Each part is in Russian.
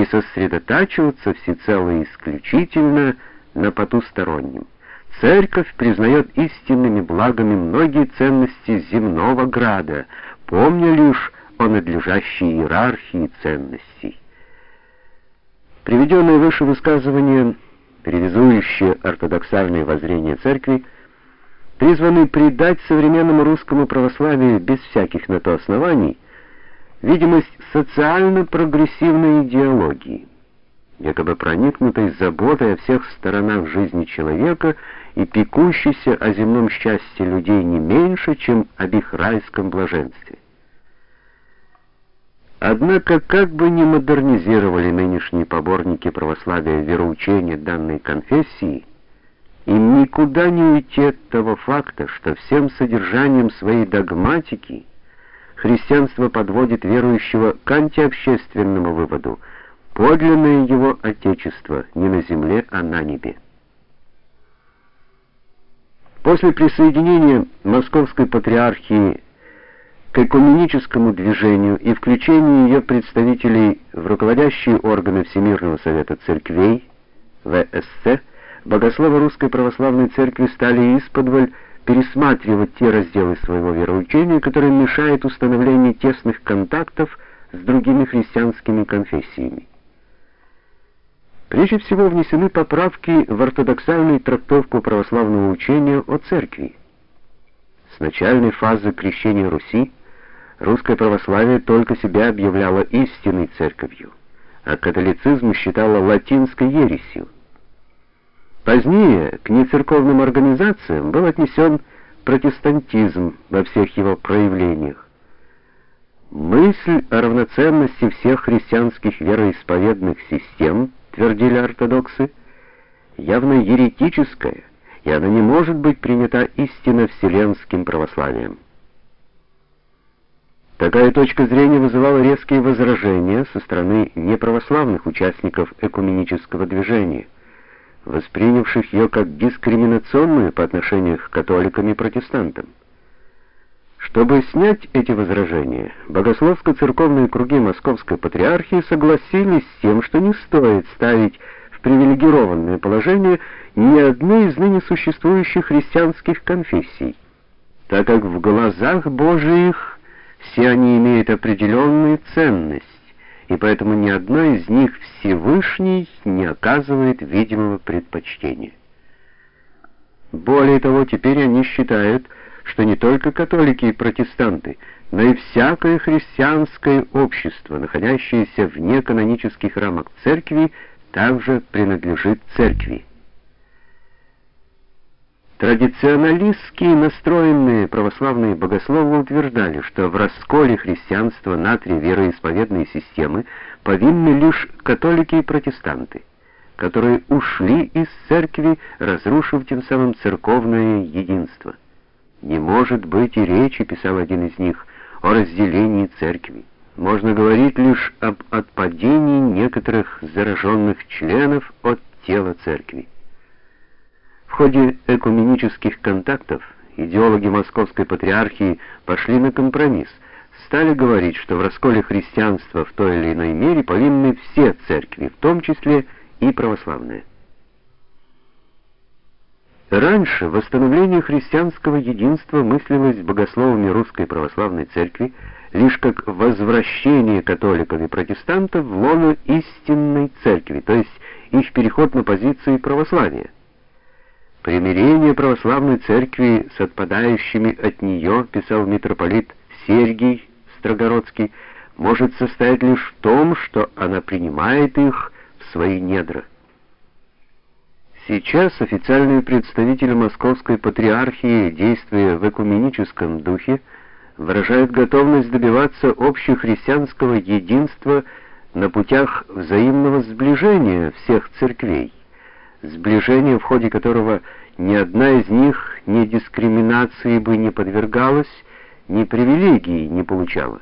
и сосредотачиваться всецело исключительно на потустороннем. Церковь признает истинными благами многие ценности земного града, помня лишь о надлежащей иерархии ценностей. Приведенное выше высказывание, ревизующее ортодоксальное воззрение церкви, призваны придать современному русскому православию без всяких на то оснований видимость социально-прогрессивной идеологии, якобы проникнутой заботой о всех сторонах жизни человека и пекущейся о земном счастье людей не меньше, чем об их райском блаженстве. Однако, как бы ни модернизировали нынешние поборники православия вероучения данной конфессии, им никуда не уйти от того факта, что всем содержанием своей догматики христианство подводит верующего к антиобщественному выводу: подлинное его отечество не на земле, а на небе. После присоединения Московской патриархии к экуменическому движению и включения ее представителей в руководящие органы Всемирного совета церквей ВСЦ, богословы Русской православной церкви стали исподволь пересматривать те разделы своего вероучения, которые мешают установлению тесных контактов с другими христианскими конфессиями. Прежде всего внесены поправки в ортодоксальную трактовку православного учения о церкви. С начальной фазы крещения Руси русское православие только себя объявляло истинной церковью, а католицизм считало латинской ересью. Позднее к нецерковным организациям был отнесен протестантизм во всех его проявлениях. Мысль о равноценности всех христианских вероисповедных систем, твердили ортодоксы, явно еретическая, и она не может быть принята истинно вселенским православием. Такая точка зрения вызывала резкие возражения со стороны неправославных участников экуменического движения, воспринявших ее как дискриминационную по отношению к католикам и протестантам. Чтобы снять эти возражения, богословско-церковные круги Московской патриархии согласились с тем, что не стоит ставить в привилегированное положение ни одну из ныне существующих христианских конфессий, так как в глазах Божиих все они имеют определенную ценность, и поэтому ни одной из них Всевышний не оказывает видимого предпочтения. Более того, теперь они считают, что не только католики и протестанты, но и всякое христианское общество, находящееся вне канонических рамок церкви, также принадлежит церкви. Традиционалистски настроенные православные богословы утверждали, что в расколе христианства на три вероисповедные системы повинны лишь католики и протестанты, которые ушли из церкви, разрушив тем самым церковное единство. Не может быть и речи, писал один из них, о разделении церкви. Можно говорить лишь об отпадении некоторых зараженных членов от тела церкви. В ходе экуменических контактов идеологи Московской патриархии пошли на компромисс, стали говорить, что в расколе христианства в той или иной мере повинны все церкви, в том числе и православные. Раньше восстановление христианского единства мыслилось богословами Русской православной церкви лишь как возвращение католиков и протестантов в лоно истинной церкви, то есть их переход на позиции православия. Примирение православной церкви с отпадающими от нее, писал митрополит Сергий Строгородский, может состоять лишь в том, что она принимает их в свои недра. Сейчас официальные представители Московской патриархии, действуя в экуменическом духе, выражают готовность добиваться общехристианского единства на путях взаимного сближения всех церквей сближение, в ходе которого ни одна из них ни дискриминации бы не подвергалась, ни привилегий не получала.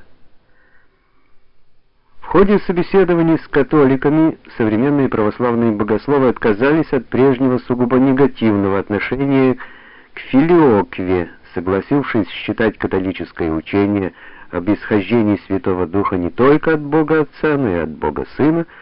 В ходе собеседований с католиками современные православные богословы отказались от прежнего сугубо негативного отношения к филиокве, согласившись считать католическое учение об исхождении Святого Духа не только от Бога Отца, но и от Бога Сына,